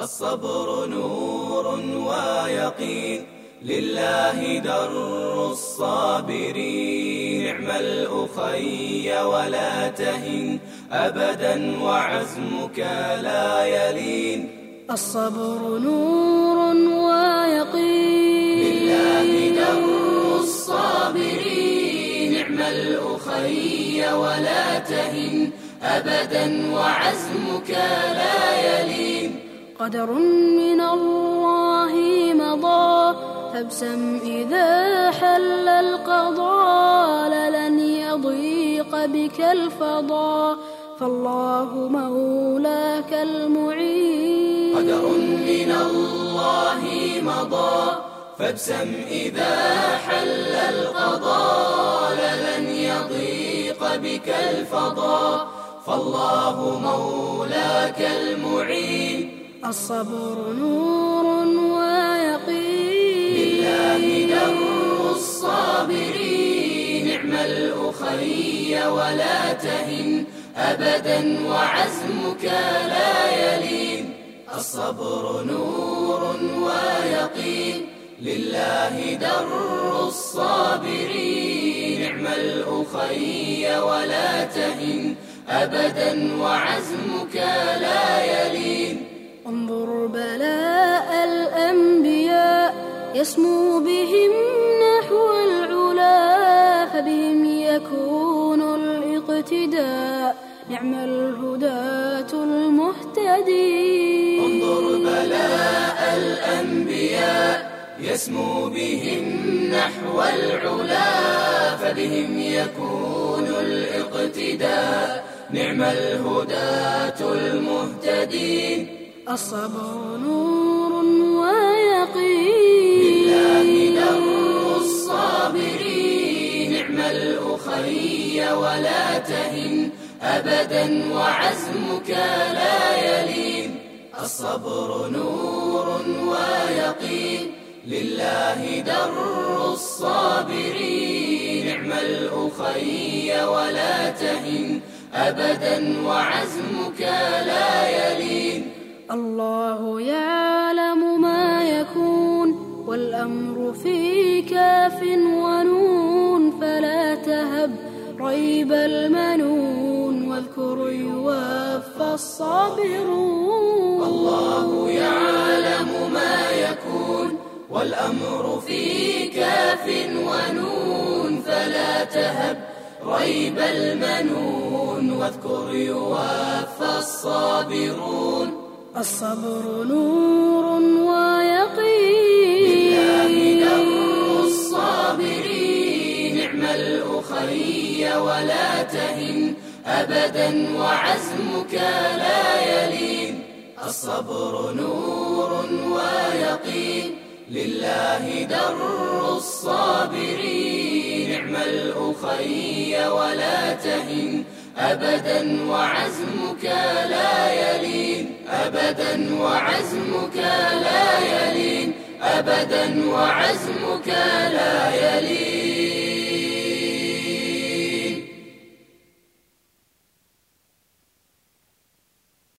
الصبر نور ويقين. لله در الصابرين. نعم الأخي ولا تهن أبدا وعزمك لا يلين. الصبر نور ويقين. لله در الصابرين. نعم الأخي ولا تهن أبدا وعزمك لا يلين قدر من الله مضى. فابسم إذا حل القضاء لن يضيق بك الفضاء. فالله مولاك المعين. قدر من الله مضى. فابسم إذا حل القضاء لن يضيق بك الفضاء. فالله مولاك المعين. الصبر نور ويقين. لله در الصابرين. نعم الأخي ولا تهن أبدا وعزمك لا يلين. الصبر نور ويقين. لله در الصابرين. نعم الأخي ولا تهن أبدا وعزمك لا يلين. انظر بلاء الأنبياء يسمو بهم نحو العلا فبهم يكون الاقتداء نعم الهداة المهتدين. انظر بلاء الأنبياء يسمو بهم نحو العلا فبهم يكون الاقتداء نعم الهداة المهتدين. الصبر نور ويقين. لله در الصابرين نعم الأخي ولا تهن أبدا وعزمك لا يلين. الصبر نور ويقين لله در الصابرين نعم الأخي ولا تهن أبدا وعزمك لا يلين. الله يعلم ما يكون والأمر في كاف ونون فلا تهب ريب المنون واذكر يوفى الصابرون. الله يعلم ما يكون والأمر في كاف ونون فلا تهب ريب المنون واذكر يوفى الصابرون. الصبر نور ويقين. لله در الصابرين نعم الأخي ولا تهن أبدا وعزمك لا يلين. الصبر نور ويقين لله در الصابرين. نعم الأخي ولا تهن أبدا وعزمك لا يلين. أبدا وعزمك لا يلين. أبدا وعزمك لا يلين.